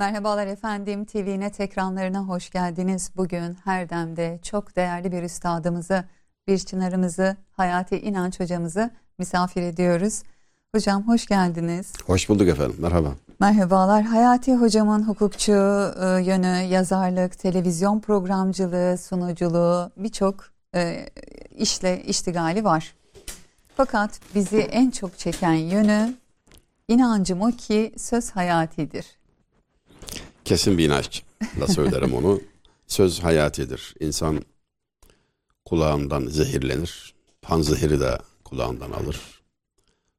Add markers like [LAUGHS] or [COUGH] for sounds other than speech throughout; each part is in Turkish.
Merhabalar efendim. TVNet ekranlarına hoş geldiniz. Bugün her demde çok değerli bir üstadımızı, bir çınarımızı, Hayati İnanç hocamızı misafir ediyoruz. Hocam hoş geldiniz. Hoş bulduk efendim. Merhaba. Merhabalar. Hayati hocamın hukukçu e, yönü, yazarlık, televizyon programcılığı, sunuculuğu birçok e, işle iştigali var. Fakat bizi en çok çeken yönü inancım o ki söz hayatidir. Kesin bir inançla söylerim onu. [LAUGHS] Söz hayatidir. İnsan kulağından zehirlenir. Panzehiri de kulağından alır.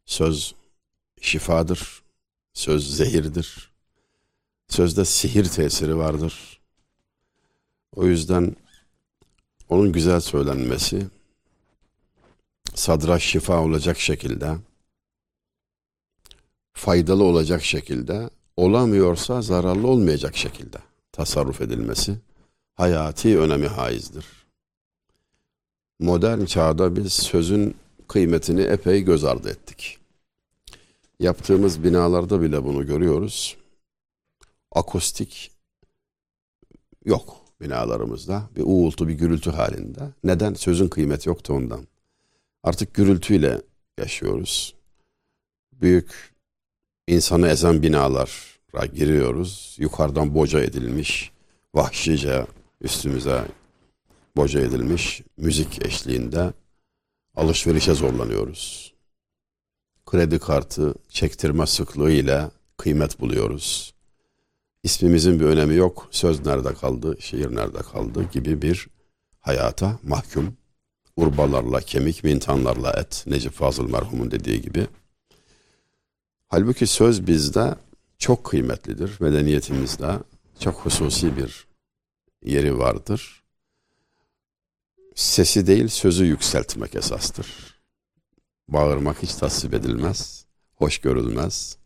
Söz şifadır. Söz zehirdir. Sözde sihir tesiri vardır. O yüzden onun güzel söylenmesi sadra şifa olacak şekilde faydalı olacak şekilde olamıyorsa zararlı olmayacak şekilde tasarruf edilmesi hayati önemi haizdir. Modern çağda biz sözün kıymetini epey göz ardı ettik. Yaptığımız binalarda bile bunu görüyoruz. Akustik yok binalarımızda. Bir uğultu, bir gürültü halinde. Neden? Sözün kıymeti yoktu ondan. Artık gürültüyle yaşıyoruz. Büyük insanı ezen binalara giriyoruz. Yukarıdan boca edilmiş, vahşice üstümüze boca edilmiş müzik eşliğinde alışverişe zorlanıyoruz. Kredi kartı çektirme sıklığı ile kıymet buluyoruz. İsmimizin bir önemi yok. Söz nerede kaldı, şiir nerede kaldı gibi bir hayata mahkum. Urbalarla kemik, mintanlarla et. Necip Fazıl merhumun dediği gibi. Halbuki söz bizde çok kıymetlidir. Medeniyetimizde çok hususi bir yeri vardır. Sesi değil sözü yükseltmek esastır. Bağırmak hiç tasvip edilmez, hoş görülmez.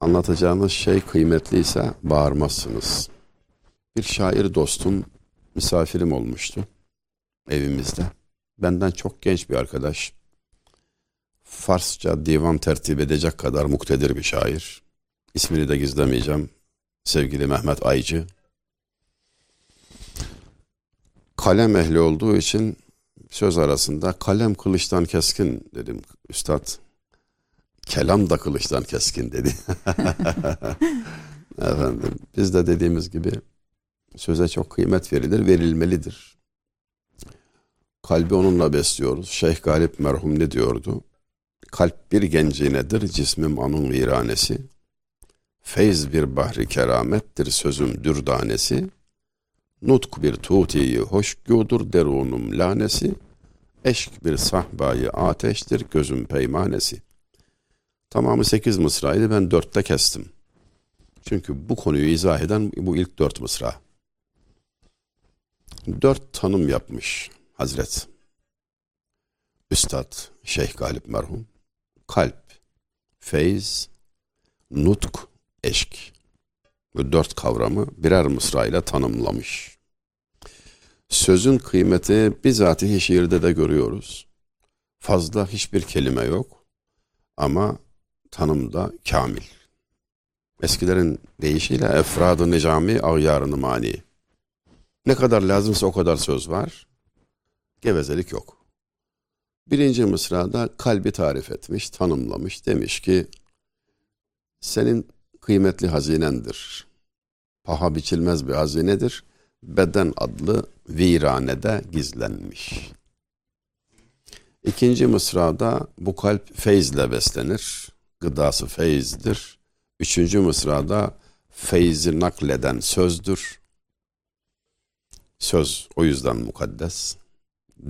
Anlatacağınız şey kıymetliyse bağırmazsınız. Bir şair dostum misafirim olmuştu evimizde. Benden çok genç bir arkadaş. Farsça divan tertip edecek kadar muktedir bir şair. İsmini de gizlemeyeceğim. Sevgili Mehmet Aycı. Kalem ehli olduğu için söz arasında kalem kılıçtan keskin dedim üstad. Kelam da kılıçtan keskin dedi. [LAUGHS] Efendim biz de dediğimiz gibi söze çok kıymet verilir, verilmelidir. Kalbi onunla besliyoruz. Şeyh Galip merhum ne diyordu? Kalp bir gencinedir, cismim anın viranesi. Feyz bir bahri keramettir, sözüm dürdanesi. Nutk bir tutiyi hoşgüdür, derunum lanesi. Eşk bir sahbayı ateştir, gözüm peymanesi. Tamamı sekiz mısraydı, ben dörtte kestim. Çünkü bu konuyu izah eden bu ilk dört mısra. Dört tanım yapmış Hazret. Üstad Şeyh Galip merhum. Kalp, feyz, nutk, eşk. Bu dört kavramı birer mısra ile tanımlamış. Sözün kıymeti bizatihi şiirde de görüyoruz. Fazla hiçbir kelime yok ama tanımda kamil. Eskilerin deyişiyle efradı nicami ağyarını mani. Ne kadar lazımsa o kadar söz var. Gevezelik yok. Birinci mısrada kalbi tarif etmiş, tanımlamış. Demiş ki senin kıymetli hazinendir. Paha biçilmez bir hazinedir. Beden adlı viranede gizlenmiş. İkinci mısrada bu kalp feyzle beslenir. Gıdası feyizdir. Üçüncü mısrada feyzi nakleden sözdür. Söz o yüzden mukaddes.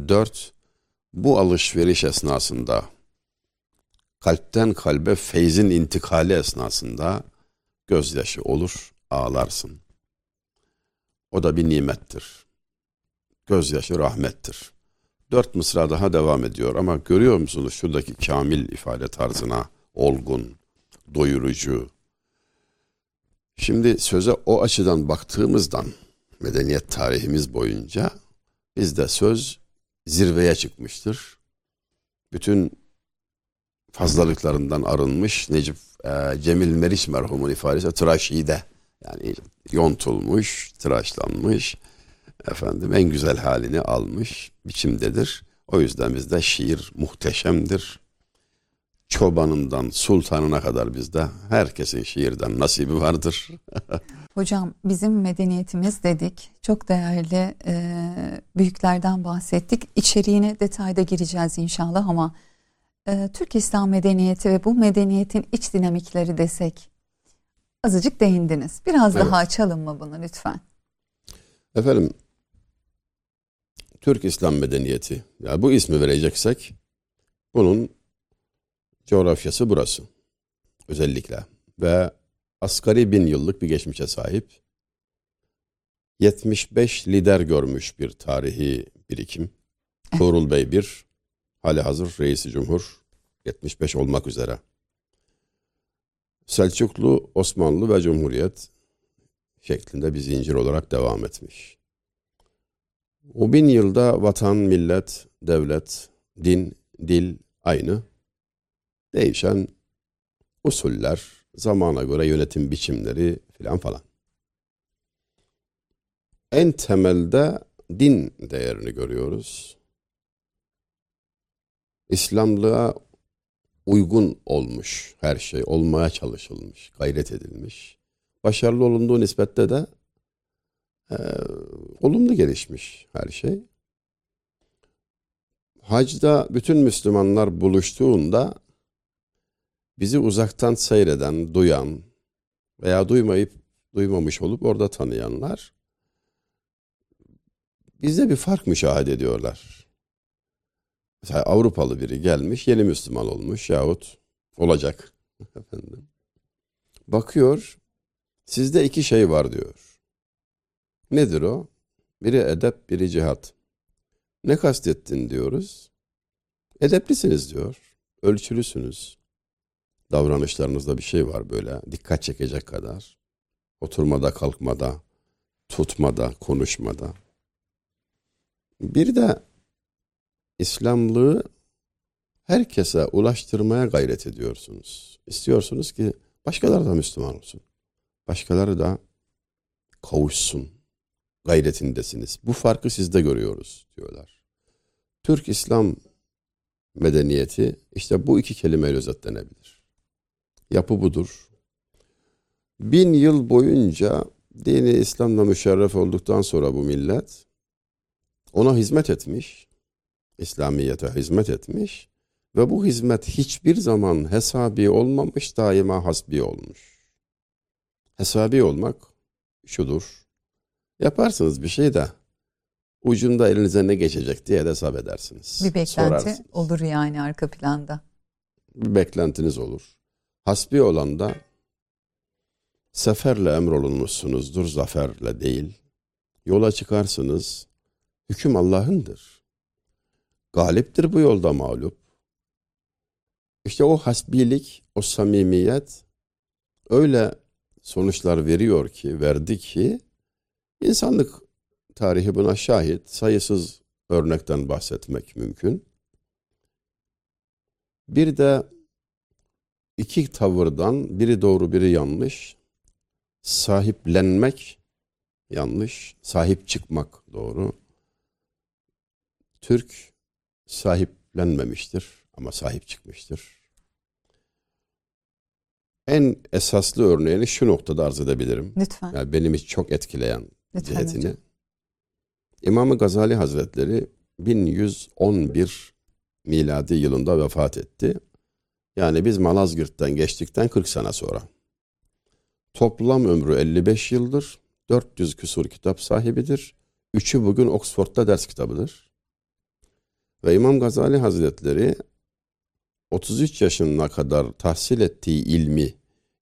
Dört, bu alışveriş esnasında kalpten kalbe feyzin intikali esnasında gözyaşı olur, ağlarsın. O da bir nimettir. Gözyaşı rahmettir. Dört mısra daha devam ediyor ama görüyor musunuz şuradaki kamil ifade tarzına olgun, doyurucu. Şimdi söze o açıdan baktığımızdan medeniyet tarihimiz boyunca bizde söz zirveye çıkmıştır. Bütün fazlalıklarından arınmış Necip e, Cemil Meriç merhumun ifadesi tıraşide yani yontulmuş, tıraşlanmış efendim en güzel halini almış biçimdedir. O yüzden bizde şiir muhteşemdir. Çobanından sultanına kadar bizde herkesin şiirden nasibi vardır. [LAUGHS] Hocam bizim medeniyetimiz dedik. Çok değerli e, büyüklerden bahsettik. İçeriğine detayda gireceğiz inşallah ama e, Türk İslam medeniyeti ve bu medeniyetin iç dinamikleri desek azıcık değindiniz. Biraz evet. daha açalım mı bunu lütfen? Efendim Türk İslam medeniyeti yani bu ismi vereceksek bunun coğrafyası burası özellikle ve asgari bin yıllık bir geçmişe sahip 75 lider görmüş bir tarihi birikim. Tuğrul Bey bir, hali hazır reisi cumhur 75 olmak üzere. Selçuklu, Osmanlı ve Cumhuriyet şeklinde bir zincir olarak devam etmiş. O bin yılda vatan, millet, devlet, din, dil aynı. Değişen usuller, zamana göre yönetim biçimleri filan falan. En temelde din değerini görüyoruz. İslamlığa uygun olmuş her şey, olmaya çalışılmış, gayret edilmiş. Başarılı olunduğu nispette de e, olumlu gelişmiş her şey. Hacda bütün Müslümanlar buluştuğunda bizi uzaktan seyreden, duyan veya duymayıp duymamış olup orada tanıyanlar bizde bir fark müşahede ediyorlar. Mesela Avrupalı biri gelmiş, yeni Müslüman olmuş yahut olacak [LAUGHS] efendim. Bakıyor, sizde iki şey var diyor. Nedir o? Biri edep, biri cihat. Ne kastettin diyoruz. Edeplisiniz diyor. Ölçülüsünüz. Davranışlarınızda bir şey var böyle dikkat çekecek kadar. Oturmada, kalkmada, tutmada, konuşmada. Bir de İslamlığı herkese ulaştırmaya gayret ediyorsunuz. İstiyorsunuz ki başkaları da Müslüman olsun. Başkaları da kavuşsun. Gayretindesiniz. Bu farkı sizde görüyoruz diyorlar. Türk İslam medeniyeti işte bu iki kelimeyle özetlenebilir. Yapı budur. Bin yıl boyunca dini İslam'la müşerref olduktan sonra bu millet ona hizmet etmiş. İslamiyete hizmet etmiş ve bu hizmet hiçbir zaman hesabi olmamış, daima hasbi olmuş. Hesabi olmak şudur. Yaparsınız bir şey de ucunda elinize ne geçecek diye de hesap edersiniz. Bir beklenti Sorarsınız. olur yani arka planda. Bir beklentiniz olur. Hasbi olan da seferle emrolunmuşsunuzdur, zaferle değil. Yola çıkarsınız, hüküm Allah'ındır. Galiptir bu yolda mağlup. İşte o hasbilik, o samimiyet öyle sonuçlar veriyor ki, verdi ki insanlık tarihi buna şahit. Sayısız örnekten bahsetmek mümkün. Bir de iki tavırdan biri doğru biri yanlış. Sahiplenmek yanlış, sahip çıkmak doğru. Türk sahiplenmemiştir ama sahip çıkmıştır. En esaslı örneğini şu noktada arz edebilirim. Lütfen. Yani benim hiç çok etkileyen Lütfen cihetini. Hocam. İmam Gazali Hazretleri 1111 miladi yılında vefat etti. Yani biz Malazgirt'ten geçtikten 40 sene sonra. Toplam ömrü 55 yıldır. 400 küsur kitap sahibidir. Üçü bugün Oxford'da ders kitabıdır. Ve İmam Gazali Hazretleri 33 yaşına kadar tahsil ettiği ilmi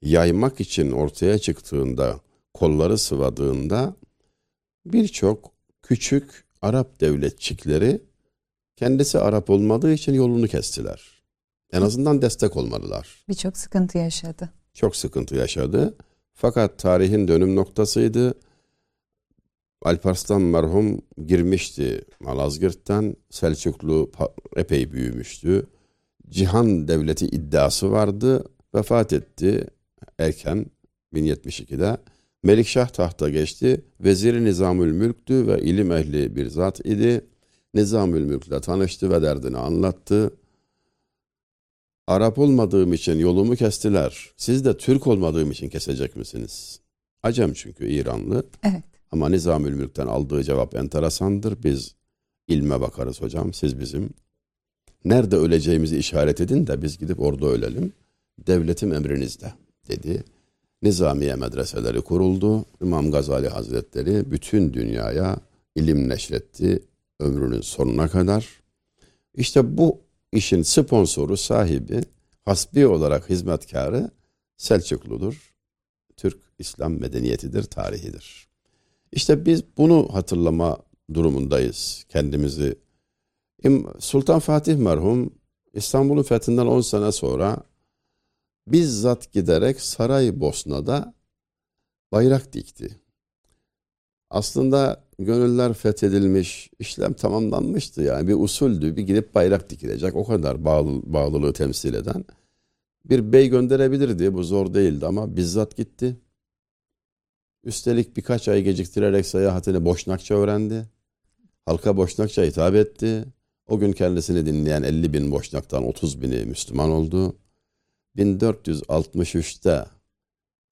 yaymak için ortaya çıktığında, kolları sıvadığında birçok küçük Arap devletçikleri kendisi Arap olmadığı için yolunu kestiler. En azından destek olmalılar. Birçok sıkıntı yaşadı. Çok sıkıntı yaşadı. Fakat tarihin dönüm noktasıydı. Alparslan merhum girmişti Malazgirt'ten. Selçuklu epey büyümüştü. cihan devleti iddiası vardı. Vefat etti erken 1072'de. Melikşah tahta geçti. Veziri Nizamül Mülk'tü ve ilim ehli bir zat idi. Nizamül Mülk'le tanıştı ve derdini anlattı. Arap olmadığım için yolumu kestiler. Siz de Türk olmadığım için kesecek misiniz? Acem çünkü İranlı. Evet. Ama Nizamül Mülk'ten aldığı cevap enteresandır. Biz ilme bakarız hocam. Siz bizim nerede öleceğimizi işaret edin de biz gidip orada ölelim. Devletim emrinizde dedi. Nizamiye medreseleri kuruldu. İmam Gazali Hazretleri bütün dünyaya ilim neşretti ömrünün sonuna kadar. İşte bu işin sponsoru, sahibi, hasbi olarak hizmetkarı Selçukludur. Türk İslam medeniyetidir, tarihidir. İşte biz bunu hatırlama durumundayız kendimizi. Sultan Fatih merhum İstanbul'un fethinden 10 sene sonra bizzat giderek Saraybosna'da bayrak dikti. Aslında gönüller fethedilmiş, işlem tamamlanmıştı yani bir usuldü, bir gidip bayrak dikilecek o kadar bağlı, bağlılığı temsil eden. Bir bey gönderebilirdi, bu zor değildi ama bizzat gitti. Üstelik birkaç ay geciktirerek seyahatini Boşnakça öğrendi. Halka Boşnakça hitap etti. O gün kendisini dinleyen 50 bin Boşnak'tan 30 bini Müslüman oldu. 1463'te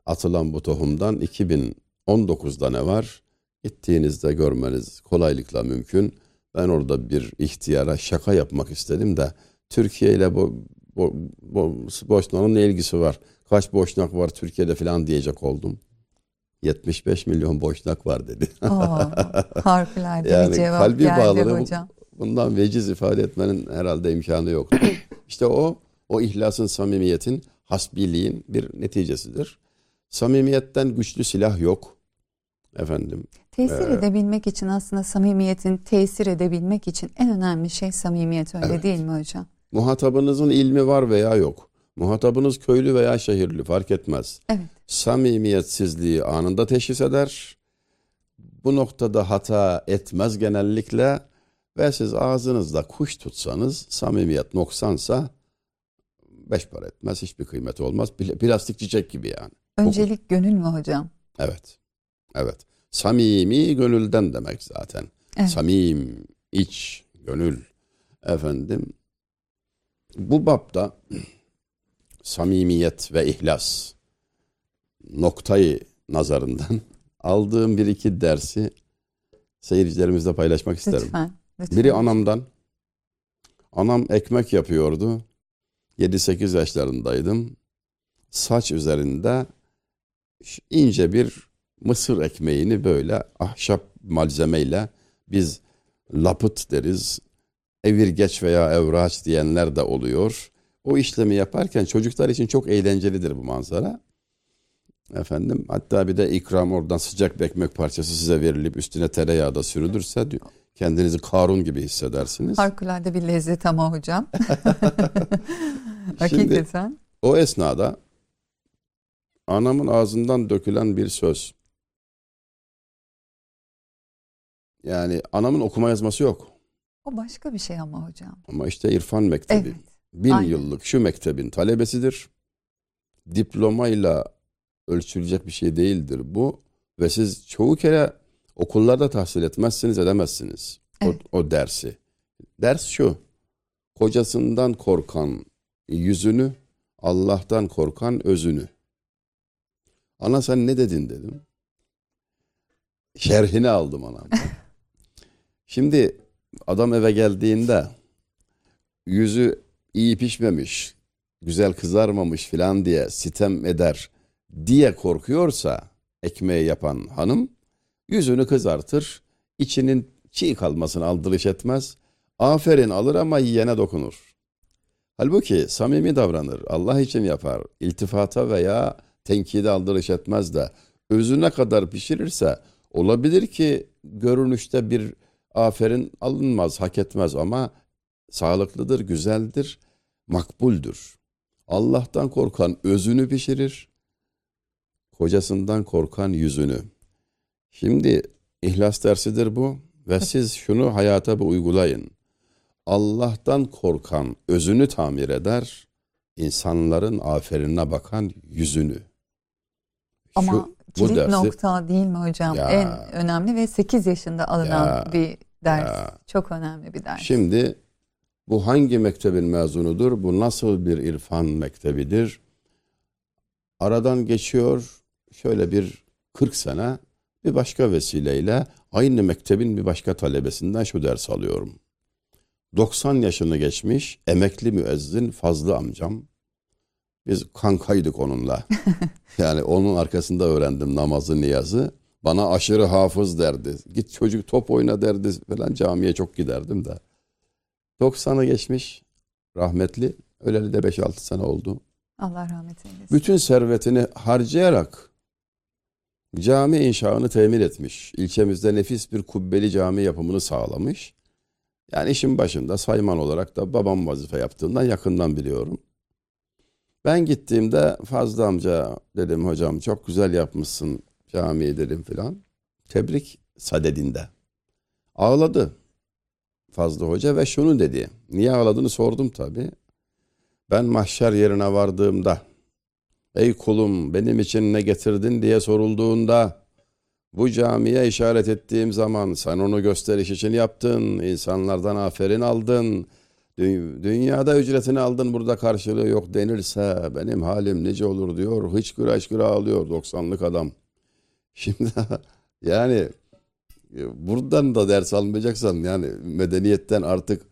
atılan bu tohumdan 2019'da ne var? Gittiğinizde görmeniz kolaylıkla mümkün. Ben orada bir ihtiyara şaka yapmak istedim de Türkiye ile bu, bu, bu Boşnak'ın ne ilgisi var? Kaç Boşnak var Türkiye'de falan diyecek oldum. 75 milyon boşnak var dedi. Oo, harikulade yani bir cevap kalbi geldi bağları, hocam. Bundan veciz ifade etmenin herhalde imkanı yok. [COUGHS] İşte o o ihlasın, samimiyetin, hasbiliğin bir neticesidir. Samimiyetten güçlü silah yok. Efendim. Tesir ee, edebilmek için aslında samimiyetin tesir edebilmek için en önemli şey samimiyet öyle evet. değil mi hocam? Muhatabınızın ilmi var veya yok. Muhatabınız köylü veya şehirli fark etmez. Evet. Samimiyetsizliği anında teşhis eder. Bu noktada hata etmez genellikle ve siz ağzınızda kuş tutsanız samimiyet noksansa beş para etmez, hiçbir kıymeti olmaz. Plastik çiçek gibi yani. Öncelik gönül mü hocam? Evet. Evet. Samimi gönülden demek zaten. Evet. Samim, iç, gönül. Efendim bu bapta samimiyet ve ihlas noktayı nazarından [LAUGHS] aldığım bir iki dersi seyircilerimizle paylaşmak isterim. Lütfen, lütfen. Biri anamdan. Anam ekmek yapıyordu. 7-8 yaşlarındaydım. Saç üzerinde ince bir mısır ekmeğini böyle ahşap malzemeyle biz lapıt deriz. Evirgeç veya evraç diyenler de oluyor. O işlemi yaparken çocuklar için çok eğlencelidir bu manzara. Efendim hatta bir de ikram oradan sıcak bir ekmek parçası size verilip üstüne tereyağı da sürülürse kendinizi Karun gibi hissedersiniz. Harikulade bir lezzet ama hocam. [LAUGHS] Hakikaten. Şimdi, o esnada anamın ağzından dökülen bir söz. Yani anamın okuma yazması yok. O başka bir şey ama hocam. Ama işte irfan mektebi. Evet. Bin Aynen. yıllık şu mektebin talebesidir. Diplomayla ölçülecek bir şey değildir bu. Ve siz çoğu kere okullarda tahsil etmezsiniz, edemezsiniz evet. o, o dersi. Ders şu, kocasından korkan yüzünü, Allah'tan korkan özünü. Ana sen ne dedin dedim. Şerhini aldım anam. [LAUGHS] Şimdi adam eve geldiğinde yüzü iyi pişmemiş, güzel kızarmamış filan diye sitem eder diye korkuyorsa ekmeği yapan hanım yüzünü kızartır, içinin çiğ kalmasını aldırış etmez. Aferin alır ama yiyene dokunur. Halbuki samimi davranır, Allah için yapar, iltifata veya tenkide aldırış etmez de özüne kadar pişirirse olabilir ki görünüşte bir aferin alınmaz, hak etmez ama sağlıklıdır, güzeldir, makbuldür. Allah'tan korkan özünü pişirir, kocasından korkan yüzünü. Şimdi ihlas dersidir bu ve siz şunu hayata bir uygulayın. Allah'tan korkan özünü tamir eder, insanların aferinine bakan yüzünü. Ama Şu- kilit dersi- nokta değil mi hocam? Ya. En önemli ve 8 yaşında alınan Ya. bir ders. Ya. Çok önemli bir ders. Şimdi bu hangi mektebin mezunudur? Bu nasıl bir irfan mektebidir? Aradan geçiyor şöyle bir 40 sene bir başka vesileyle aynı mektebin bir başka talebesinden şu ders alıyorum. 90 yaşını geçmiş emekli müezzin Fazlı amcam. Biz kankaydık onunla. [LAUGHS] yani onun arkasında öğrendim namazı niyazı. Bana aşırı hafız derdi. Git çocuk top oyna derdi falan camiye çok giderdim de. 90'ı geçmiş rahmetli. Öleli de 5-6 sene oldu. Allah rahmet eylesin. Bütün servetini harcayarak cami inşaını temin etmiş. İlçemizde nefis bir kubbeli cami yapımını sağlamış. Yani işin başında sayman olarak da babam vazife yaptığından yakından biliyorum. Ben gittiğimde Fazlı amca dedim hocam çok güzel yapmışsın camiyi dedim filan. Tebrik sadedinde. Ağladı Fazlı Hoca ve şunu dedi. Niye ağladığını sordum tabii. Ben mahşer yerine vardığımda ey kulum benim için ne getirdin diye sorulduğunda bu camiye işaret ettiğim zaman sen onu gösteriş için yaptın, insanlardan aferin aldın, dünyada ücretini aldın burada karşılığı yok denirse benim halim nice olur diyor. Hıçkıra hıçkıra ağlıyor 90'lık adam. [LAUGHS] Şimdi yani e, buradan da ders almayacaksan yani medeniyetten artık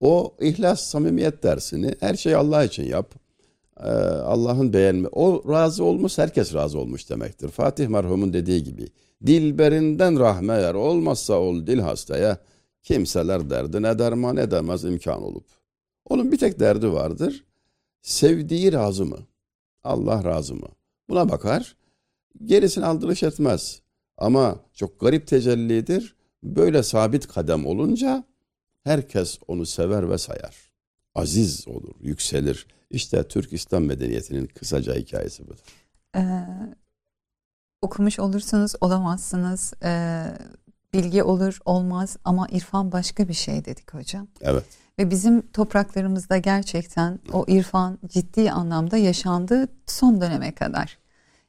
o ihlas samimiyet dersini her şey Allah için yap. Ee, Allah'ın beğenme. O razı olmuş herkes razı olmuş demektir. Fatih merhumun dediği gibi. Dilberinden rahme yer olmazsa ol dil hastaya kimseler derdine derman edemez imkan olup. Onun bir tek derdi vardır. Sevdiği razı mı? Allah razı mı? Buna bakar. Gerisini aldırış etmez. Ama çok garip tecellidir. Böyle sabit kadem olunca herkes onu sever ve sayar. Aziz olur, yükselir. İşte Türk İslam medeniyetinin kısaca hikayesi budur. Ee, okumuş olursunuz olamazsınız. Ee, bilgi olur olmaz ama irfan başka bir şey dedik hocam. Evet. Ve bizim topraklarımızda gerçekten o irfan ciddi anlamda yaşandı son döneme kadar.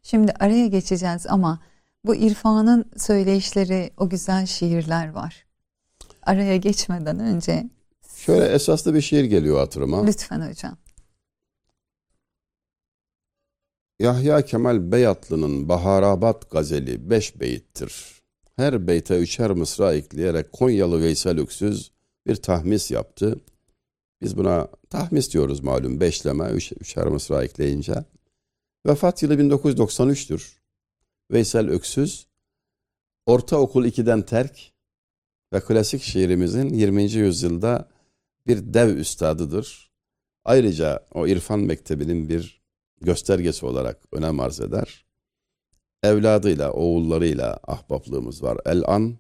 Şimdi araya geçeceğiz ama bu irfanın söyleyişleri, o güzel şiirler var. Araya geçmeden önce Şöyle esaslı bir şiir geliyor hatırıma. lütfen hocam. Yahya Kemal Beyatlı'nın Baharabat gazeli beş beyittir. Her beyte üçer mısra ekleyerek Konyalı Veysel Öksüz bir tahmis yaptı. Biz buna tahmis diyoruz malum beşleme, üç, üçer mısra ekleyince. Vefat yılı 1993'tür. Veysel Öksüz, Ortaokul 2'den terk ve klasik şiirimizin 20. yüzyılda bir dev üstadıdır. Ayrıca o İrfan Mektebi'nin bir göstergesi olarak önem arz eder. Evladıyla, oğullarıyla ahbaplığımız var. El-An.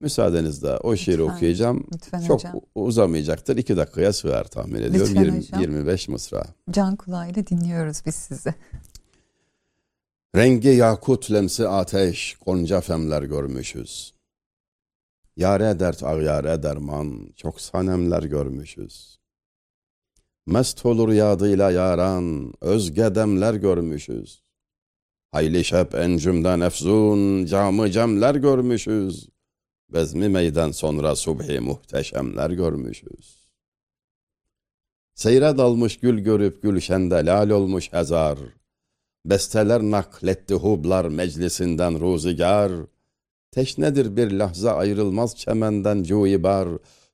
Müsaadenizle o şiiri Lütfen. okuyacağım. Lütfen Çok hocam. uzamayacaktır. İki dakikaya sığar tahmin ediyorum. Lütfen 20, hocam. 25 mısra. Can kulağıyla dinliyoruz biz sizi. Rengi yakut lemsi ateş, gonca femler görmüşüz. Yare dert ağyare derman, çok sanemler görmüşüz. Mest olur yadıyla yaran, özge demler görmüşüz. Hayli şep encümden efzun, camı cemler görmüşüz. Bezmi meydan sonra subhi muhteşemler görmüşüz. Seyre dalmış gül görüp gülşende lal olmuş hezar. Besteler nakletti hublar meclisinden ruzigar. Teşnedir bir lahza ayrılmaz çemenden cuibar.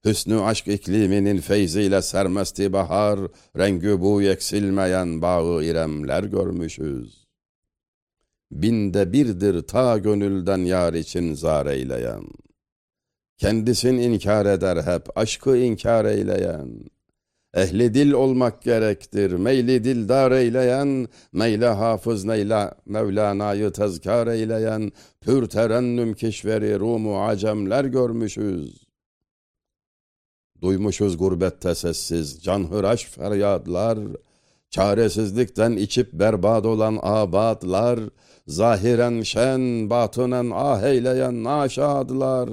Hüsnü aşk ikliminin feyziyle sermesti bahar. Rengi bu eksilmeyen bağı iremler görmüşüz. Binde birdir ta gönülden yar için zar eyleyen. Kendisin inkar eder hep aşkı inkar eyleyen. Ehli dil olmak gerektir, meyli dildar eyleyen, meyle hafız neyle Mevlana'yı tezkar eyleyen, pür terennüm kişveri Rumu acemler görmüşüz. Duymuşuz gurbette sessiz, canhıraş feryadlar, çaresizlikten içip berbat olan abadlar, zahiren şen, batınen ah eyleyen naşadlar,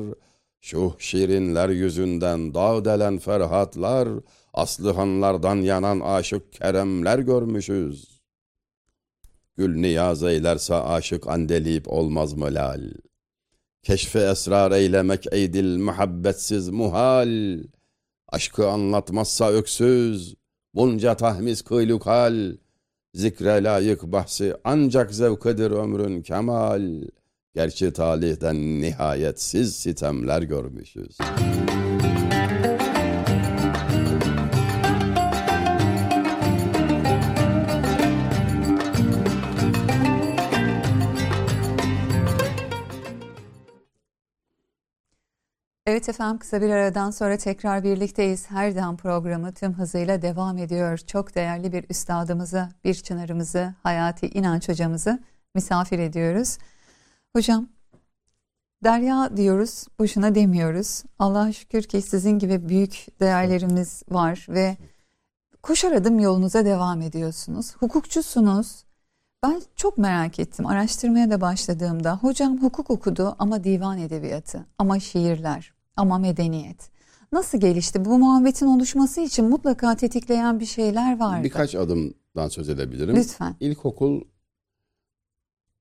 Şu şirinler yüzünden dağ delen ferhatlar, aslıhanlardan yanan aşık keremler görmüşüz. Gül niyaz eylerse aşık andelip olmaz mı lal? Keşfe esrar eylemek eydil muhabbetsiz muhal. Aşkı anlatmazsa öksüz, bunca tahmis kıylukal. Zikre layık bahsi ancak zevkıdır ömrün kemal. Gerçi talihten nihayetsiz sitemler görmüşüz. Evet efendim kısa bir aradan sonra tekrar birlikteyiz. Her Dem programı tüm hızıyla devam ediyor. Çok değerli bir üstadımızı, bir çınarımızı, Hayati İnanç hocamızı misafir ediyoruz. Hocam Derya diyoruz, boşuna demiyoruz. Allah'a şükür ki sizin gibi büyük değerlerimiz var ve koşar adım yolunuza devam ediyorsunuz. Hukukçusunuz. Ben çok merak ettim. Araştırmaya da başladığımda hocam hukuk okudu ama divan edebiyatı, ama şiirler, ama medeniyet. Nasıl gelişti? Bu muhabbetin oluşması için mutlaka tetikleyen bir şeyler vardı. Birkaç adımdan söz edebilirim. Lütfen. İlkokul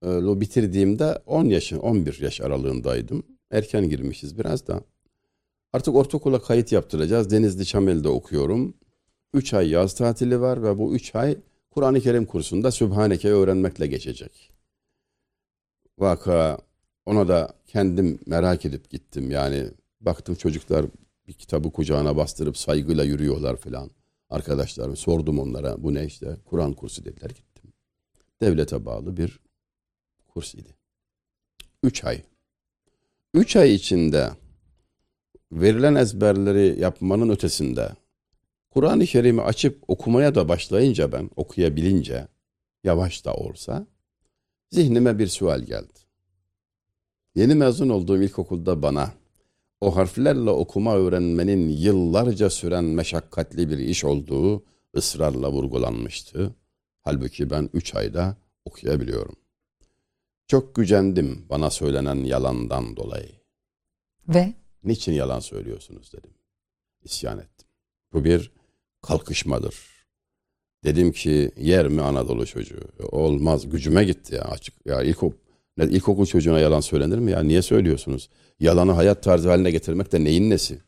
e, bitirdiğimde 10 yaş, 11 yaş aralığındaydım. Erken girmişiz biraz da. Artık ortaokula kayıt yaptıracağız. Denizli Çamel'de okuyorum. 3 ay yaz tatili var ve bu 3 ay Kur'an-ı Kerim kursunda Sübhaneke'yi öğrenmekle geçecek. Vaka ona da kendim merak edip gittim. Yani baktım çocuklar bir kitabı kucağına bastırıp saygıyla yürüyorlar falan. Arkadaşlarım sordum onlara bu ne işte Kur'an kursu dediler gittim. Devlete bağlı bir kurs idi. Üç ay. Üç ay içinde verilen ezberleri yapmanın ötesinde Kur'an-ı Kerim'i açıp okumaya da başlayınca ben okuyabilince yavaş da olsa zihnime bir sual geldi. Yeni mezun olduğum ilkokulda bana o harflerle okuma öğrenmenin yıllarca süren meşakkatli bir iş olduğu ısrarla vurgulanmıştı. Halbuki ben üç ayda okuyabiliyorum. Çok gücendim bana söylenen yalandan dolayı. Ve? Niçin yalan söylüyorsunuz dedim. İsyan ettim. Bu bir kalkışmadır. Dedim ki yer mi Anadolu çocuğu? Olmaz gücüme gitti ya açık. Ya ilkokul, ilkokul çocuğuna yalan söylenir mi ya? Niye söylüyorsunuz? Yalanı hayat tarzı haline getirmek de neyin nesi?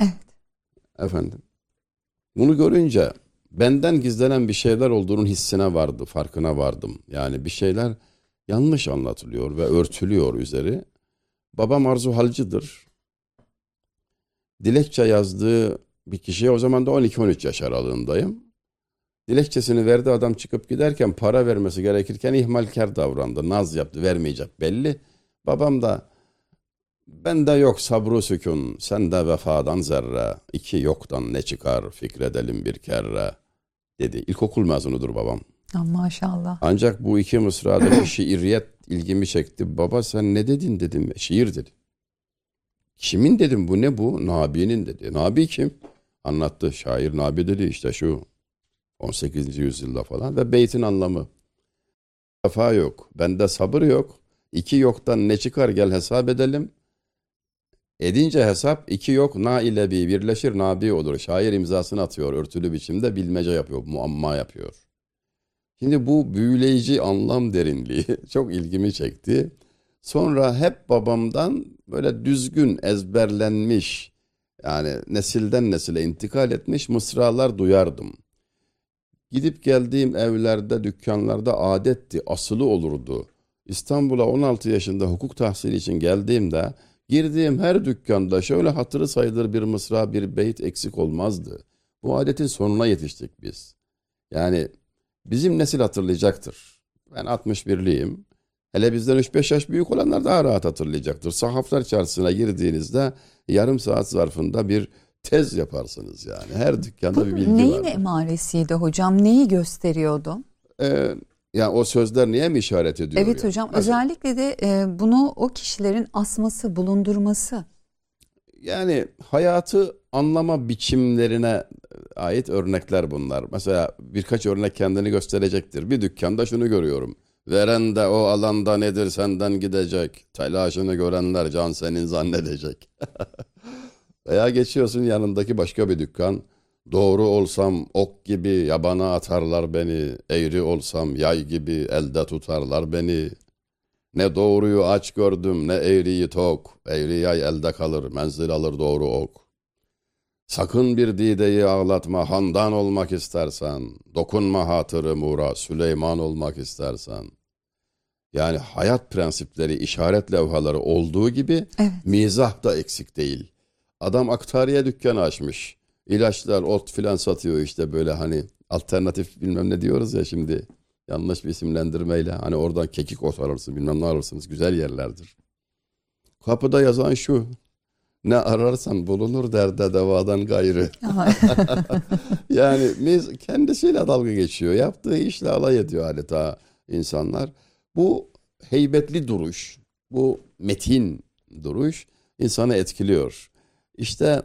Evet. Efendim. Bunu görünce benden gizlenen bir şeyler olduğunun hissine vardı, farkına vardım. Yani bir şeyler yanlış anlatılıyor ve örtülüyor üzeri. Babam Arzu Halcı'dır. Dilekçe yazdığı bir kişiye o zaman da 12-13 yaş aralığındayım. Dilekçesini verdi adam çıkıp giderken para vermesi gerekirken ihmalkar davrandı. Naz yaptı vermeyecek belli. Babam da ben de yok sabru sükun de vefadan zerre iki yoktan ne çıkar fikredelim bir kere dedi. İlkokul mezunudur babam. Ya maşallah. Ancak bu iki mısradaki şiiriyet ilgimi çekti. Baba sen ne dedin dedim. Şiir dedi. Kimin dedim bu ne bu? Nabi'nin dedi. Nabi kim? Anlattı şair Nabi dedi işte şu 18. yüzyılda falan ve beytin anlamı. Vefa yok, bende sabır yok. İki yoktan ne çıkar gel hesap edelim. Edince hesap iki yok na ile bir birleşir nabi olur. Şair imzasını atıyor örtülü biçimde bilmece yapıyor, muamma yapıyor. Şimdi bu büyüleyici anlam derinliği [LAUGHS] çok ilgimi çekti. Sonra hep babamdan böyle düzgün ezberlenmiş yani nesilden nesile intikal etmiş mısralar duyardım. Gidip geldiğim evlerde, dükkanlarda adetti, asılı olurdu. İstanbul'a 16 yaşında hukuk tahsili için geldiğimde girdiğim her dükkanda şöyle hatırı sayılır bir mısra, bir beyt eksik olmazdı. Bu adetin sonuna yetiştik biz. Yani bizim nesil hatırlayacaktır. Ben 61'liyim. Hele bizden 3-5 yaş büyük olanlar daha rahat hatırlayacaktır. Sahaflar çarşısına girdiğinizde yarım saat zarfında bir tez yaparsınız yani. Her dükkanda Bu bir bilgi neyin var. Neyin emaresiydi hocam? Neyi gösteriyordu? Ee, yani o sözler niye mi işaret ediyor? Evet yani? hocam Mesela, özellikle de e, bunu o kişilerin asması, bulundurması. Yani hayatı anlama biçimlerine ait örnekler bunlar. Mesela birkaç örnek kendini gösterecektir. Bir dükkanda şunu görüyorum. Veren de o alanda nedir senden gidecek. Telaşını görenler can senin zannedecek. [LAUGHS] Veya geçiyorsun yanındaki başka bir dükkan. Doğru olsam ok gibi yabana atarlar beni. Eğri olsam yay gibi elde tutarlar beni. Ne doğruyu aç gördüm ne eğriyi tok. Eğri yay elde kalır menzil alır doğru ok. Sakın bir dideyi ağlatma handan olmak istersen. Dokunma hatırı Mura Süleyman olmak istersen. Yani hayat prensipleri, işaret levhaları olduğu gibi Evet. mizah da eksik değil. Adam aktariye dükkanı açmış. İlaçlar, ot filan satıyor işte böyle hani alternatif bilmem ne diyoruz ya şimdi. Yanlış bir isimlendirmeyle hani oradan kekik ot alırsın bilmem ne alırsınız güzel yerlerdir. Kapıda yazan şu. Ne ararsan bulunur derde devadan gayrı. [LAUGHS] Yani biz kendisiyle dalga geçiyor. Yaptığı işle alay ediyor adeta insanlar. Bu heybetli duruş, bu metin duruş insanı etkiliyor. İşte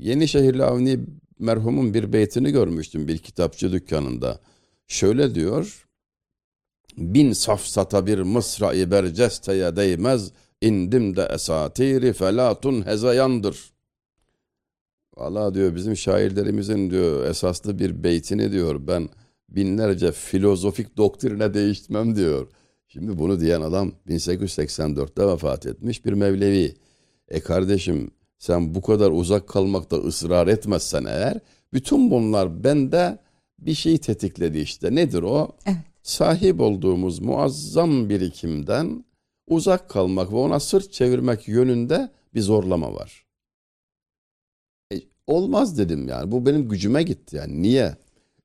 Yenişehirli Avni merhumun bir beytini görmüştüm bir kitapçı dükkanında. Şöyle diyor. Bin safsata bir mısra-i bercesteye değmez, indim de esatiri felatun hezeyandır. Valla diyor bizim şairlerimizin diyor esaslı bir beytini diyor ben binlerce filozofik doktrine değiştirmem diyor. Şimdi bunu diyen adam 1884'te vefat etmiş bir Mevlevi. E kardeşim sen bu kadar uzak kalmakta ısrar etmezsen eğer bütün bunlar bende bir şey tetikledi işte. Nedir o? Evet. Sahip olduğumuz muazzam birikimden uzak kalmak ve ona sırt çevirmek yönünde bir zorlama var. E, olmaz dedim yani. Bu benim gücüme gitti yani. Niye?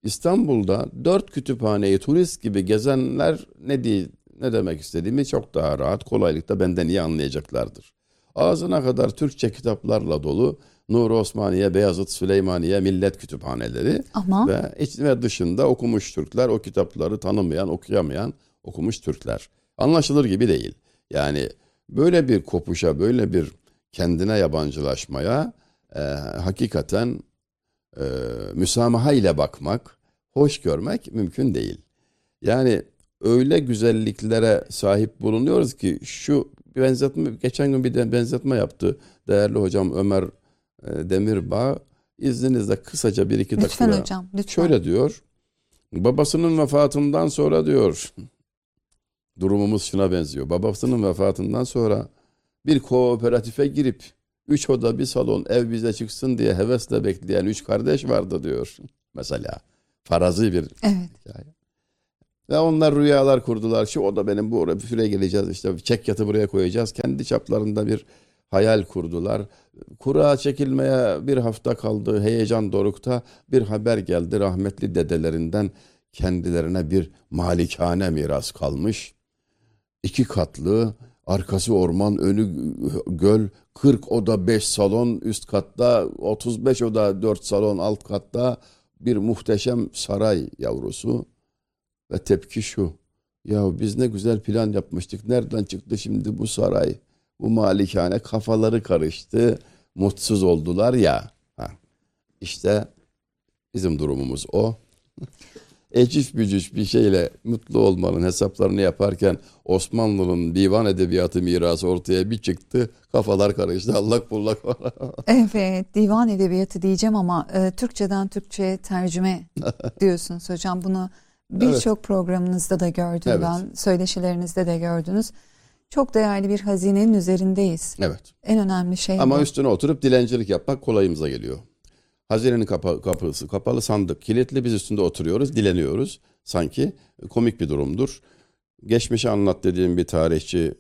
İstanbul'da dört kütüphaneyi turist gibi gezenler ne diye ne demek istediğimi çok daha rahat kolaylıkla benden iyi anlayacaklardır. Ağzına kadar Türkçe kitaplarla dolu Nur Osmaniye, Beyazıt, Süleymaniye millet kütüphaneleri Ama ve iç ve dışında okumuş Türkler, o kitapları tanımayan, okuyamayan okumuş Türkler. Anlaşılır gibi değil. Yani böyle bir kopuşa, böyle bir kendine yabancılaşmaya e, hakikaten e, müsamaha ile bakmak, hoş görmek mümkün değil. Yani öyle güzelliklere sahip bulunuyoruz ki şu benzetme, geçen gün bir benzetme yaptı değerli hocam Ömer e, Demirbağ. İzninizle kısaca bir iki dakika. lütfen hocam lütfen. Şöyle diyor. Babasının vefatından sonra diyor. Durumumuz şuna benziyor. Babasının vefatından sonra bir kooperatife girip üç oda bir salon ev bize çıksın diye hevesle bekleyen üç kardeş vardı diyor. [LAUGHS] Mesela farazi bir Evet. hikaye. Ve onlar rüyalar kurdular. Şu oda benim bu süre geleceğiz işte çek yatı buraya koyacağız. Kendi çaplarında bir hayal kurdular. Kura çekilmeye bir hafta kaldı. Heyecan dorukta bir haber geldi. Rahmetli dedelerinden kendilerine bir malikane miras kalmış. İki katlı, arkası orman, önü göl, 40 oda 5 salon üst katta, 35 oda 4 salon alt katta bir muhteşem saray yavrusu. Ve tepki şu. Ya biz ne güzel plan yapmıştık. Nereden çıktı şimdi bu saray? Bu malikane kafaları karıştı. Mutsuz oldular ya. Ha. İşte bizim durumumuz o. [LAUGHS] Ecif bücüş bir şeyle mutlu olmanın hesaplarını yaparken Osmanlı'nın divan edebiyatı mirası ortaya bir çıktı. Kafalar karıştı. allak bullak. [LAUGHS] Evet, divan edebiyatı diyeceğim ama e, Türkçeden Türkçe'ye tercüme [LAUGHS] diyorsunuz hocam. Bunu birçok programınızda da gördüm Evet. ben, söyleşilerinizde de gördünüz. Çok değerli bir hazinenin üzerindeyiz. evet. En önemli şey Ama bu. üstüne oturup dilencilik yapmak kolayımıza geliyor. Hazinenin kapa- kapısı kapalı sandık kilitli biz üstünde oturuyoruz dileniyoruz. Sanki komik bir durumdur. Geçmişi anlat dediğim bir tarihçi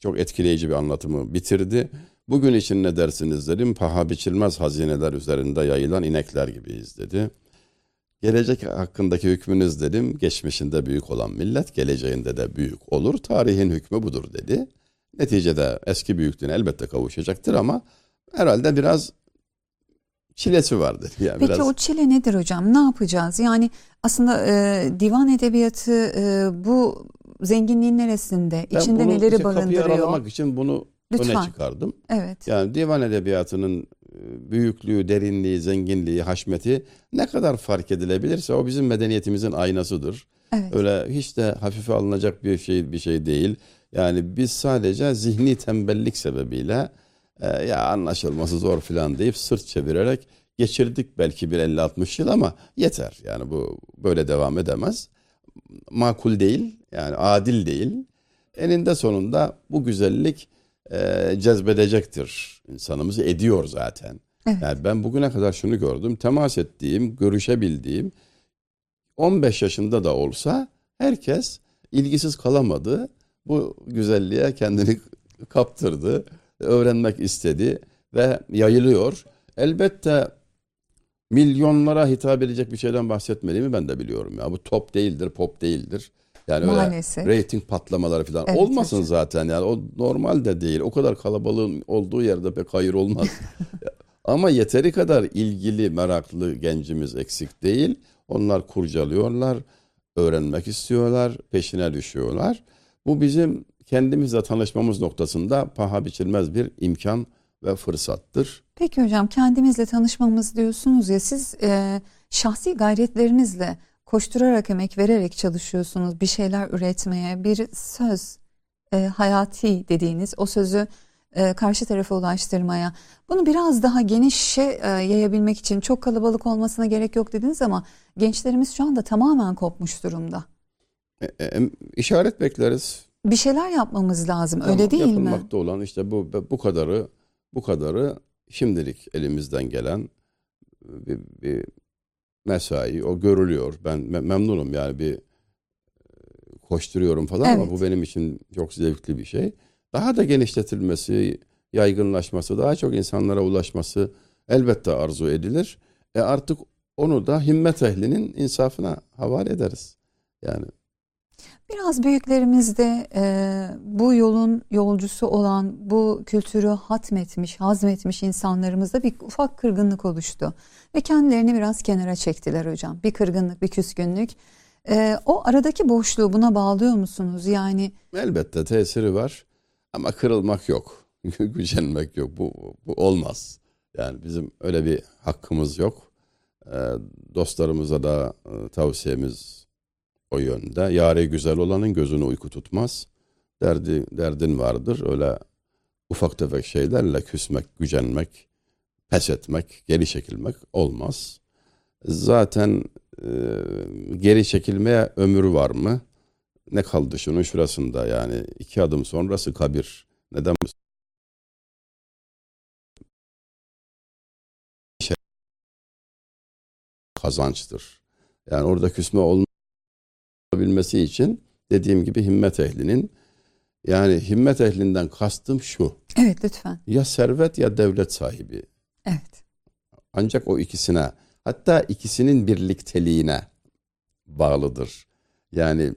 çok etkileyici bir anlatımı bitirdi. Bugün için ne dersiniz dedim. Paha biçilmez hazineler üzerinde yayılan inekler gibiyiz dedi. Gelecek hakkındaki hükmünüz dedim. Geçmişinde büyük olan millet geleceğinde de büyük olur. Tarihin hükmü budur dedi. Neticede eski büyüklüğüne elbette kavuşacaktır ama herhalde biraz çilesi vardır. Yani Peki biraz... o çile nedir hocam? Ne yapacağız? Yani aslında e, divan edebiyatı e, bu zenginliğin neresinde? Ben İçinde bunu neleri işte kapıyı barındırıyor? aralamak için bunu Lütfen. öne çıkardım. Evet. Yani divan edebiyatının e, büyüklüğü, derinliği, zenginliği, haşmeti ne kadar fark edilebilirse o bizim medeniyetimizin aynasıdır. Evet. Öyle hiç de hafife alınacak bir şey bir şey değil. Yani biz sadece zihni tembellik sebebiyle e, ya anlaşılması zor filan deyip sırt çevirerek geçirdik belki bir 50-60 yıl ama yeter. Yani bu böyle devam edemez. Makul değil yani adil değil. Eninde sonunda bu güzellik e, cezbedecektir insanımızı ediyor zaten. Evet. Yani ben bugüne kadar şunu gördüm. Temas ettiğim, görüşebildiğim 15 yaşında da olsa herkes ilgisiz kalamadı. Bu güzelliğe kendini kaptırdı, öğrenmek istedi ve yayılıyor. Elbette milyonlara hitap edecek bir şeyden bahsetmediğimi ben de biliyorum ya. Bu top değildir, pop değildir. Yani Maalesef. öyle reyting patlamaları falan Evet, olmasın hocam. zaten yani o normal de değil. O kadar kalabalığın olduğu yerde pek hayır olmaz. [LAUGHS] Ama yeteri kadar ilgili, meraklı gencimiz eksik değil. Onlar kurcalıyorlar, öğrenmek istiyorlar, peşine düşüyorlar. Bu bizim kendimizle tanışmamız noktasında paha biçilmez bir imkan ve fırsattır. Peki hocam kendimizle tanışmamız diyorsunuz ya siz e, şahsi gayretlerinizle koşturarak emek vererek çalışıyorsunuz bir şeyler üretmeye bir söz e, hayati dediğiniz o sözü e, karşı tarafa ulaştırmaya bunu biraz daha genişe e, yayabilmek için çok kalabalık olmasına gerek yok dediniz ama gençlerimiz şu anda tamamen kopmuş durumda. E, e, işaret bekleriz. Bir şeyler yapmamız lazım Tamam, öyle değil mi? yapılmakta olan işte bu bu kadarı bu kadarı şimdilik elimizden gelen bir, bir mesai o görülüyor. Ben me- memnunum yani bir e, koşturuyorum falan ama Evet. bu benim için çok zevkli bir şey. Daha da genişletilmesi, yaygınlaşması, daha çok insanlara ulaşması elbette arzu edilir. E artık onu da himmet ehlinin insafına havale ederiz. Yani Biraz büyüklerimiz de e, bu yolun yolcusu olan, bu kültürü hatmetmiş, hazmetmiş insanlarımızda bir ufak kırgınlık oluştu. Ve kendilerini biraz kenara çektiler hocam. Bir kırgınlık, bir küskünlük. E, o aradaki boşluğu buna bağlıyor musunuz? Yani Elbette tesiri var ama kırılmak yok. [LAUGHS] Gücenmek yok. Bu, bu olmaz. Yani bizim öyle bir hakkımız yok. Ee, dostlarımıza da e, tavsiyemiz o yönde. Yare güzel olanın gözünü uyku tutmaz. Derdi, derdin vardır. Öyle ufak tefek şeylerle küsmek, gücenmek, pes etmek, geri çekilmek olmaz. Zaten e, geri çekilmeye ömür var mı? ne kaldı şunun şurasında yani iki adım sonrası kabir. Neden bu şey kazançtır. Yani orada küsme olabilmesi için dediğim gibi himmet ehlinin yani himmet ehlinden kastım şu. evet lütfen. Ya servet ya devlet sahibi. Evet. Ancak o ikisine hatta ikisinin birlikteliğine bağlıdır. Yani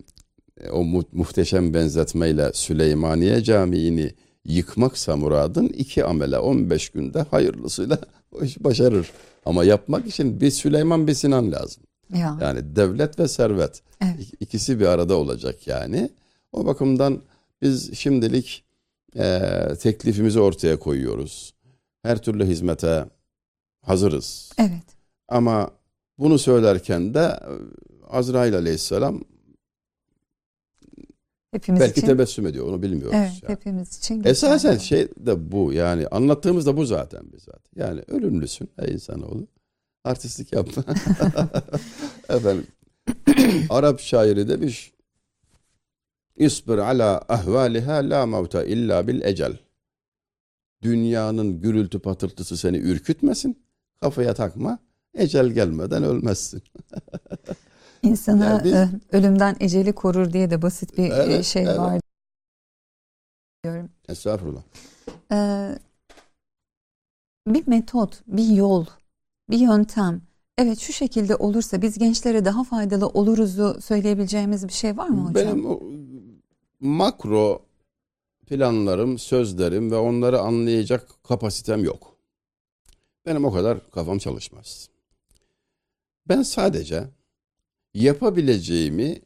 e, o mu- muhteşem benzetmeyle Süleymaniye Camii'ni yıkmaksa muradın iki amele 15 günde hayırlısıyla [LAUGHS] o iş başarır. Ama yapmak için bir Süleyman bir Sinan lazım. Ya. Yani devlet ve servet Evet. İk- ikisi bir arada olacak yani. O bakımdan biz şimdilik e, teklifimizi ortaya koyuyoruz. Her türlü hizmete hazırız. Evet. Ama bunu söylerken de Azrail aleyhisselam Hepimiz belki için. tebessüm ediyor onu bilmiyoruz. Evet, yani. hepimiz için. Esasen şey de bu yani anlattığımız da bu zaten bizzat. Yani ölümlüsün ey insanoğlu. Artistlik yapma. [LAUGHS] Efendim [COUGHS] Arap şairi demiş İsbir ala ahvaliha la mevta illa bil ecel. Dünyanın gürültü patırtısı seni ürkütmesin. Kafaya takma. Ecel gelmeden ölmezsin. [LAUGHS] İnsana Yani biz- e, ölümden eceli korur diye de basit bir e, Evet, şey evet. var diyorum. Estağfurullah. Ee, bir metot, bir yol, bir yöntem. Evet şu şekilde olursa biz gençlere daha faydalı oluruzu söyleyebileceğimiz bir şey var mı hocam? Benim makro planlarım, sözlerim ve onları anlayacak kapasitem yok. Benim o kadar kafam çalışmaz. Ben sadece yapabileceğimi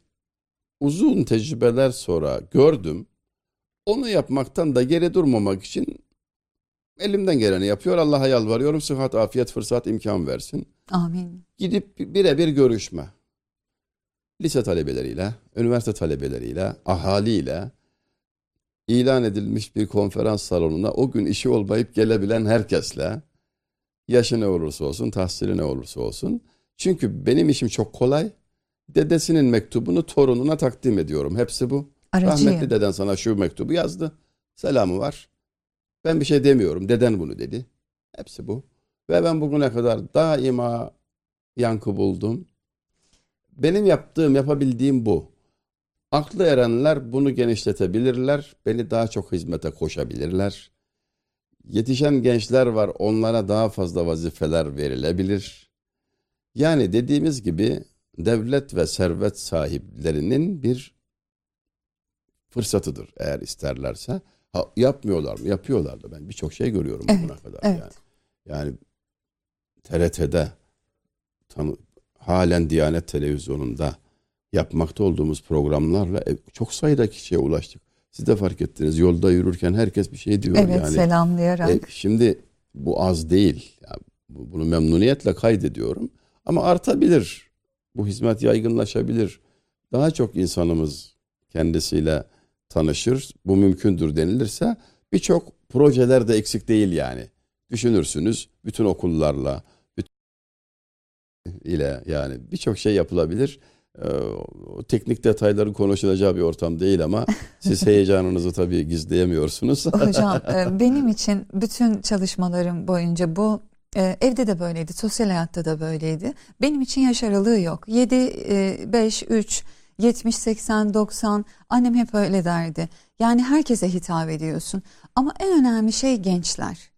uzun tecrübeler sonra gördüm. Onu yapmaktan da geri durmamak için elimden geleni yapıyor. Allah'a yalvarıyorum. Sıhhat, afiyet, fırsat, imkan versin Amin. gidip birebir görüşme. lise talebeleriyle, üniversite talebeleriyle, ahaliyle ilan edilmiş bir konferans salonuna o gün işi olmayıp gelebilen herkesle yaşı ne olursa olsun, tahsili ne olursa olsun. Çünkü benim işim çok kolay. Dedesinin mektubunu torununa takdim ediyorum. Hepsi bu. Aracıyım. Rahmetli deden sana şu mektubu yazdı. Selamı var. Ben bir şey demiyorum. Deden bunu dedi. Hepsi bu. Ve ben bugüne kadar daima yankı buldum. Benim yaptığım, yapabildiğim bu. Aklı erenler bunu genişletebilirler. Beni daha çok hizmete koşabilirler. Yetişen gençler var. Onlara daha fazla vazifeler verilebilir. Yani dediğimiz gibi devlet ve servet sahiplerinin bir fırsatıdır eğer isterlerse. Ha, yapmıyorlar mı? Yapıyorlar da ben birçok şey görüyorum Evet, bugüne kadar. evet. Yani. yani TRT'de tanı, halen Diyanet Televizyonu'nda yapmakta olduğumuz programlarla e, çok sayıda kişiye ulaştık. Siz de fark ettiniz yolda yürürken herkes bir şey diyor. Evet yani. selamlayarak. E, şimdi bu az değil. Yani bu- bunu memnuniyetle kaydediyorum. Ama artabilir. Bu hizmet yaygınlaşabilir. Daha çok insanımız kendisiyle tanışır. Bu mümkündür denilirse birçok projeler de eksik değil yani. Düşünürsünüz bütün okullarla bütün ile yani birçok şey yapılabilir. Ee, teknik detayların konuşulacağı bir ortam değil ama [LAUGHS] siz heyecanınızı tabii gizleyemiyorsunuz. [LAUGHS] Hocam e, [LAUGHS] benim için bütün çalışmalarım boyunca bu e, evde de böyleydi, sosyal hayatta da böyleydi. Benim için yaş aralığı yok. 7, e, 5, 3, 70, 80, 90 annem hep öyle derdi. Yani herkese hitap ediyorsun. Ama en önemli şey gençler.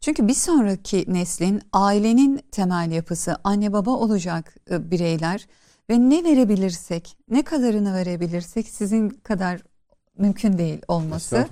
Çünkü bir sonraki neslin ailenin temel yapısı anne baba olacak e, bireyler ve ne verebilirsek, ne kadarını verebilirsek sizin kadar mümkün değil olması.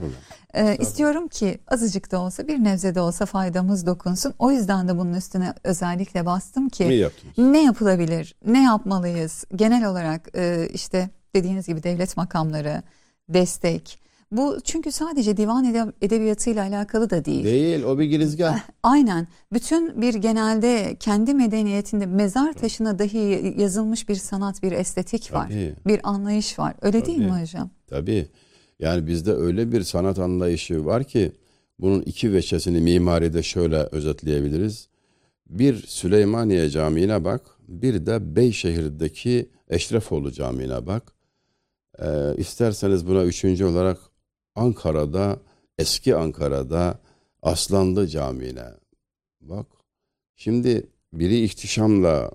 Ee, istiyorum ki azıcık da olsa bir nebze de olsa faydamız dokunsun. O yüzden de bunun üstüne özellikle bastım ki ne yapılabilir, ne yapmalıyız? Genel olarak e, işte dediğiniz gibi devlet makamları, destek. Bu çünkü sadece divan ede- edebiyatıyla alakalı da değil. Değil o bir girizgah. [LAUGHS] Aynen. Bütün bir genelde kendi medeniyetinde mezar taşına dahi yazılmış bir sanat, bir estetik var. Tabii. Bir anlayış var. Öyle değil mi Tabii. hocam? Tabii. Yani bizde öyle bir sanat anlayışı var ki bunun iki veçesini mimaride şöyle özetleyebiliriz. Bir Süleymaniye Camii'ne bak, bir de Beyşehir'deki Eşrefoğlu Camii'ne bak. Ee, isterseniz buna üçüncü olarak Ankara'da, eski Ankara'da Aslanlı Camii'ne bak. Şimdi biri ihtişamla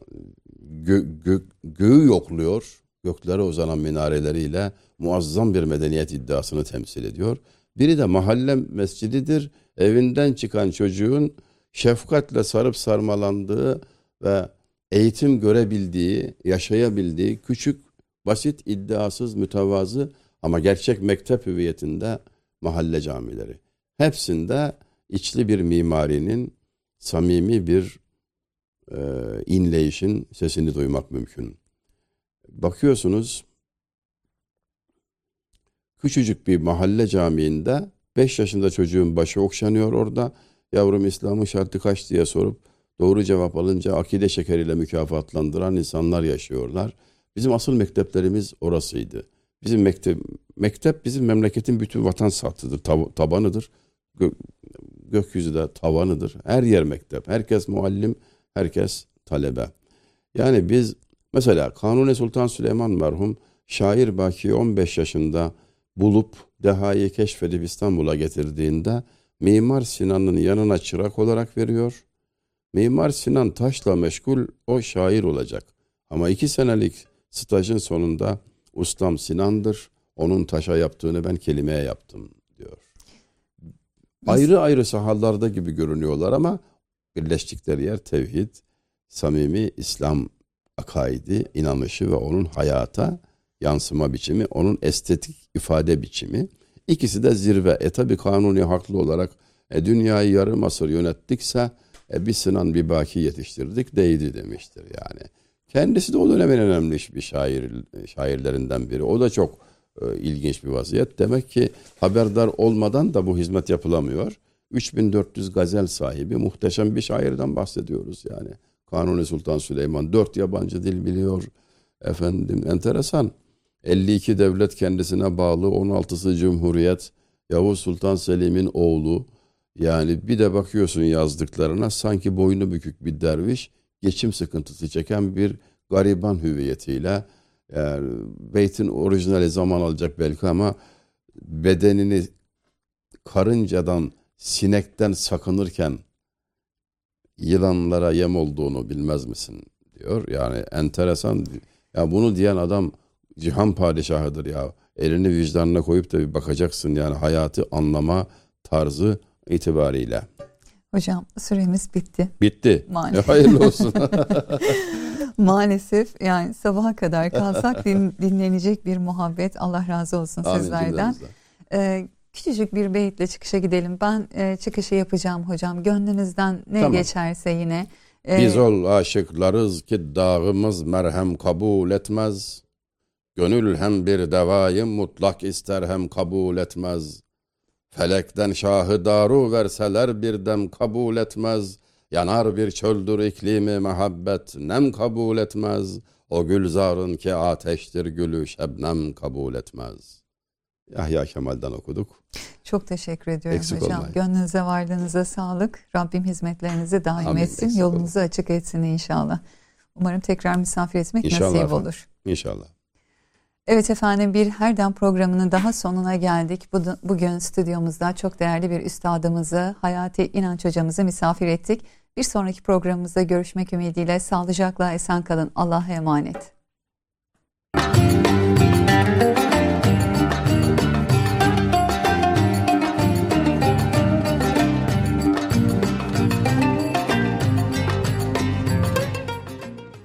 gö- gö- göğü yokluyor, göklere uzanan minareleriyle muazzam bir medeniyet iddiasını temsil ediyor. Biri de mahalle mescididir. Evinden çıkan çocuğun şefkatle sarıp sarmalandığı ve eğitim görebildiği, yaşayabildiği küçük, basit, iddiasız, mütevazı ama gerçek mektep hüviyetinde mahalle camileri. Hepsinde içli bir mimarinin samimi bir e, inleyişin sesini duymak mümkün. Bakıyorsunuz küçücük bir mahalle camiinde 5 yaşında çocuğun başı okşanıyor orada. Yavrum İslam'ın şartı kaç diye sorup doğru cevap alınca akide şekeriyle mükafatlandıran insanlar yaşıyorlar. Bizim asıl mekteplerimiz orasıydı. Bizim mektep, mektep bizim memleketin bütün vatan sahtıdır, tab- tabanıdır. Gö- gökyüzü de tavanıdır. Her yer mektep. Herkes muallim, herkes talebe. Yani biz mesela Kanuni Sultan Süleyman merhum şair Baki'yi 15 yaşında bulup dehayı keşfedip İstanbul'a getirdiğinde Mimar Sinan'ın yanına çırak olarak veriyor. Mimar Sinan taşla meşgul o şair olacak. Ama iki senelik stajın sonunda ustam Sinan'dır. Onun taşa yaptığını ben kelimeye yaptım diyor. Ayrı ayrı sahalarda gibi görünüyorlar ama birleştikleri yer tevhid, samimi İslam akaidi, inanışı ve onun hayata yansıma biçimi, onun estetik ifade biçimi. İkisi de zirve. E tabi kanuni haklı olarak e, dünyayı yarım asır yönettikse e, bir Sinan bir Baki yetiştirdik değdi demiştir yani. Kendisi de o dönemin önemli bir şair şairlerinden biri. O da çok e, ilginç bir vaziyet. Demek ki haberdar olmadan da bu hizmet yapılamıyor. 3400 gazel sahibi muhteşem bir şairden bahsediyoruz yani. Kanuni Sultan Süleyman dört yabancı dil biliyor. Efendim enteresan. 52 devlet kendisine bağlı, 16'sı Cumhuriyet, Yavuz Sultan Selim'in oğlu. Yani bir de bakıyorsun yazdıklarına sanki boynu bükük bir derviş, geçim sıkıntısı çeken bir gariban hüviyetiyle. Yani beytin orijinali zaman alacak belki ama bedenini karıncadan, sinekten sakınırken yılanlara yem olduğunu bilmez misin diyor. Yani enteresan. Ya bunu diyen adam cihan padişahıdır ya. Elini vicdanına koyup da bir bakacaksın yani hayatı anlama tarzı itibariyle. Hocam süremiz bitti. Bitti. Maalesef. E, hayırlı olsun. [LAUGHS] Maalesef yani sabaha kadar kalsak din, [LAUGHS] dinlenecek bir muhabbet. Allah razı olsun Amin sizlerden. Ee, küçücük bir beyitle çıkışa gidelim. Ben e, çıkışı yapacağım hocam. Gönlünüzden ne Tamam. geçerse yine. e, Biz ol aşıklarız ki dağımız merhem kabul etmez. Gönül hem bir devayı mutlak ister hem kabul etmez. Felekten şahı daru verseler bir dem kabul etmez. Yanar bir çöldür iklimi mehabbet nem kabul etmez. O gülzarın ki ateştir gülü şebnem kabul etmez. Yahya Kemal'den okuduk. Çok teşekkür ediyorum Eksik hocam. olmayın. Gönlünüze varlığınıza sağlık. Rabbim hizmetlerinizi daim Amin. etsin. Eksik Yolunuzu açık etsin inşallah. Umarım tekrar misafir etmek İnşallah nasip efendim. olur. İnşallah. Evet efendim bir Herden programının daha sonuna geldik. Bugün stüdyomuzda çok değerli bir üstadımızı Hayati İnanç hocamızı misafir ettik. Bir sonraki programımızda görüşmek ümidiyle sağlıcakla esen kalın. Allah'a emanet. Müzik